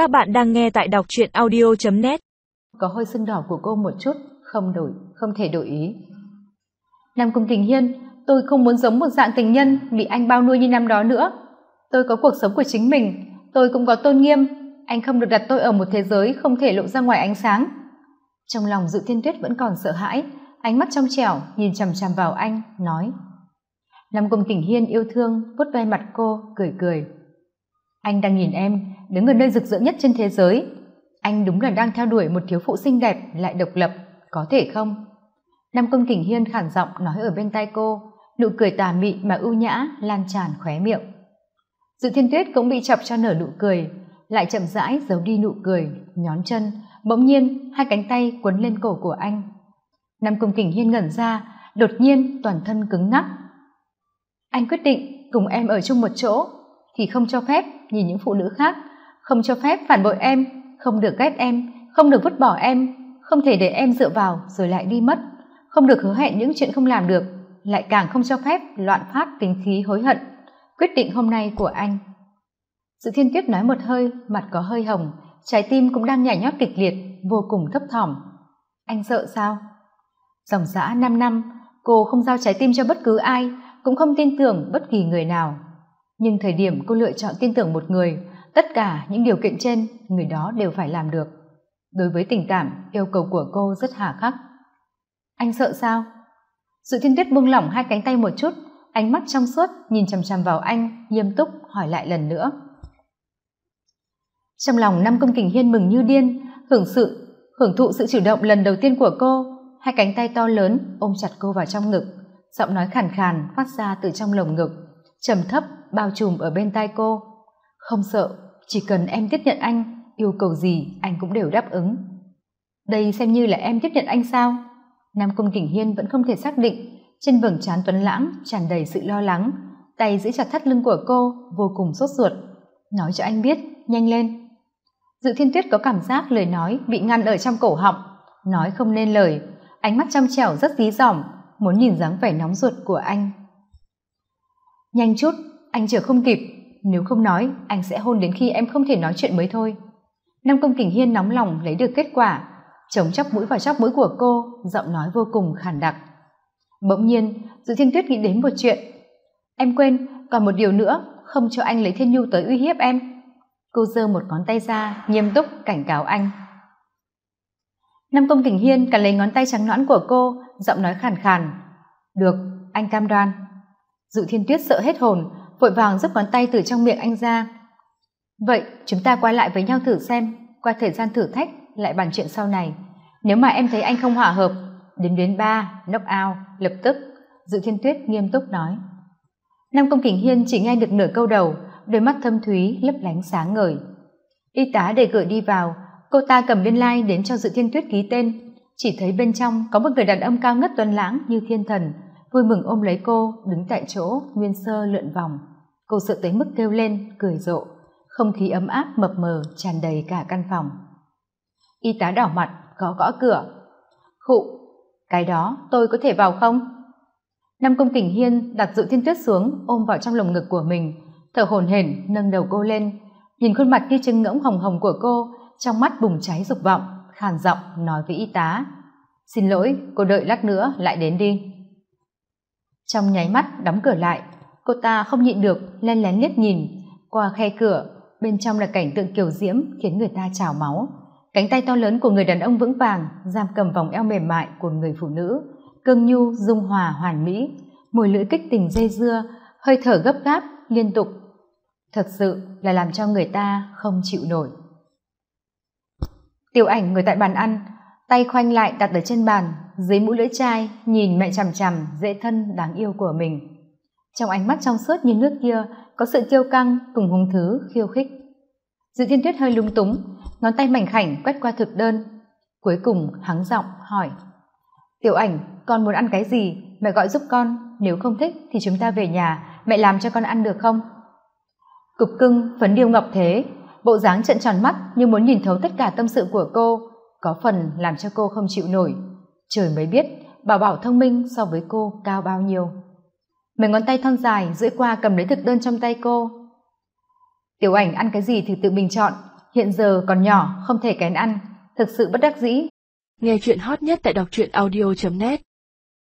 Các bạn đang nghe tại đọc truyện audio.net Có hơi sưng đỏ của cô một chút, không đổi, không thể đổi ý. Nam Cung Kình Hiên, tôi không muốn giống một dạng tình nhân bị anh bao nuôi như năm đó nữa. Tôi có cuộc sống của chính mình, tôi cũng có tôn nghiêm. Anh không được đặt tôi ở một thế giới không thể lộ ra ngoài ánh sáng. Trong lòng Dự Thiên Tuyết vẫn còn sợ hãi, ánh mắt trong trẻo nhìn chằm chằm vào anh, nói. Nam Cung Kình Hiên yêu thương, vuốt ve mặt cô, cười cười. Anh đang nhìn em, đứng ở nơi rực rỡ nhất trên thế giới. Anh đúng là đang theo đuổi một thiếu phụ xinh đẹp lại độc lập, có thể không? Nam công Kình Hiên khản giọng nói ở bên tai cô, nụ cười tà mị mà ưu nhã lan tràn khóe miệng. Dự Thiên Tuyết cũng bị chọc cho nở nụ cười, lại chậm rãi giấu đi nụ cười, nhón chân, bỗng nhiên hai cánh tay quấn lên cổ của anh. Nam công Kình Hiên ngẩn ra, đột nhiên toàn thân cứng ngắc. Anh quyết định cùng em ở chung một chỗ, thì không cho phép nhìn những phụ nữ khác, không cho phép phản bội em, không được ghét em, không được vứt bỏ em, không thể để em dựa vào rồi lại đi mất, không được hứa hẹn những chuyện không làm được, lại càng không cho phép loạn phát tính khí hối hận. Quyết định hôm nay của anh. Sự thiên tuyết nói một hơi, mặt có hơi hồng, trái tim cũng đang nhảy nhót kịch liệt, vô cùng thấp thỏm. Anh sợ sao? Dòng giã năm năm, cô không giao trái tim cho bất cứ ai, cũng không tin tưởng bất kỳ người nào nhưng thời điểm cô lựa chọn tin tưởng một người, tất cả những điều kiện trên, người đó đều phải làm được. Đối với tình cảm, yêu cầu của cô rất hà khắc. Anh sợ sao? Sự thiên tuyết buông lỏng hai cánh tay một chút, ánh mắt trong suốt nhìn chằm chằm vào anh, nghiêm túc hỏi lại lần nữa. Trong lòng năm công kình hiên mừng như điên, hưởng sự, hưởng thụ sự chủ động lần đầu tiên của cô, hai cánh tay to lớn ôm chặt cô vào trong ngực, giọng nói khàn khàn phát ra từ trong lồng ngực trầm thấp, bao trùm ở bên tai cô. Không sợ, chỉ cần em tiếp nhận anh, yêu cầu gì anh cũng đều đáp ứng. Đây xem như là em tiếp nhận anh sao? Nam cung kỉnh hiên vẫn không thể xác định. Trên vầng trán tuấn lãng tràn đầy sự lo lắng, tay giữ chặt thắt lưng của cô, vô cùng sốt ruột. Nói cho anh biết, nhanh lên. Dự thiên tuyết có cảm giác lời nói bị ngăn ở trong cổ họng. Nói không nên lời, ánh mắt trong trẻo rất dí dỏm, muốn nhìn dáng vẻ nóng ruột của anh nhanh chút, anh chờ không kịp. Nếu không nói, anh sẽ hôn đến khi em không thể nói chuyện mới thôi. Nam công kình hiên nóng lòng lấy được kết quả. Chống chóc mũi vào chóc mũi của cô, giọng nói vô cùng khản đặc. Bỗng nhiên, dự thiên tuyết nghĩ đến một chuyện. Em quên, còn một điều nữa, không cho anh lấy thiên nhu tới uy hiếp em. Cô giơ một ngón tay ra, nghiêm túc cảnh cáo anh. Nam công kình hiên cắn lấy ngón tay trắng nõn của cô, giọng nói khàn khàn. Được, anh cam đoan dự thiên tuyết sợ hết hồn, vội vàng giúp ngón tay từ trong miệng anh ra. Vậy, chúng ta quay lại với nhau thử xem, qua thời gian thử thách, lại bàn chuyện sau này. Nếu mà em thấy anh không hòa hợp, đến đến ba, knock out, lập tức, dự thiên tuyết nghiêm túc nói. Nam công kình hiên chỉ nghe được nửa câu đầu, đôi mắt thâm thúy, lấp lánh sáng ngời. Y tá để cửa đi vào, cô ta cầm biên lai đến cho dự thiên tuyết ký tên. Chỉ thấy bên trong có một người đàn ông cao ngất tuấn lãng như thiên thần vui mừng ôm lấy cô, đứng tại chỗ, nguyên sơ lượn vòng. Cô sợ tới mức kêu lên, cười rộ. Không khí ấm áp, mập mờ, tràn đầy cả căn phòng. Y tá đỏ mặt, gõ gõ cửa. Khụ, cái đó tôi có thể vào không? Nam công kình hiên đặt dụ thiên tuyết xuống, ôm vào trong lồng ngực của mình. Thở hổn hển, nâng đầu cô lên. Nhìn khuôn mặt như trứng ngỗng hồng hồng của cô, trong mắt bùng cháy dục vọng, khàn giọng nói với y tá. Xin lỗi, cô đợi lát nữa, lại đến đi trong nháy mắt đóng cửa lại, cô ta không nhịn được, len lén liếc nhìn. Qua khe cửa, bên trong là cảnh tượng kiều diễm khiến người ta trào máu. Cánh tay to lớn của người đàn ông vững vàng, giam cầm vòng eo mềm mại của người phụ nữ. Cương nhu, dung hòa, hoàn mỹ. Mùi lưỡi kích tình dây dưa, hơi thở gấp gáp, liên tục. Thật sự là làm cho người ta không chịu nổi. Tiểu ảnh người tại bàn ăn, tay khoanh lại đặt ở trên bàn dưới mũi lưỡi chai, nhìn mẹ chằm chằm, dễ thân, đáng yêu của mình. Trong ánh mắt trong suốt như nước kia, có sự kiêu căng, cùng hung thứ, khiêu khích. Dự thiên tuyết hơi lung túng, ngón tay mảnh khảnh quét qua thực đơn. Cuối cùng, hắng giọng, hỏi. Tiểu ảnh, con muốn ăn cái gì? Mẹ gọi giúp con, nếu không thích thì chúng ta về nhà, mẹ làm cho con ăn được không? Cục cưng, phấn điêu ngọc thế. Bộ dáng trận tròn mắt như muốn nhìn thấu tất cả tâm sự của cô. Có phần làm cho cô không chịu nổi trời mới biết bảo bảo thông minh so với cô cao bao nhiêu. Mấy ngón tay thon dài duỗi qua cầm lấy thực đơn trong tay cô. Tiểu ảnh ăn cái gì thì tự mình chọn, hiện giờ còn nhỏ, không thể kén ăn, thực sự bất đắc dĩ. Nghe chuyện hot nhất tại đọc truyện audio net.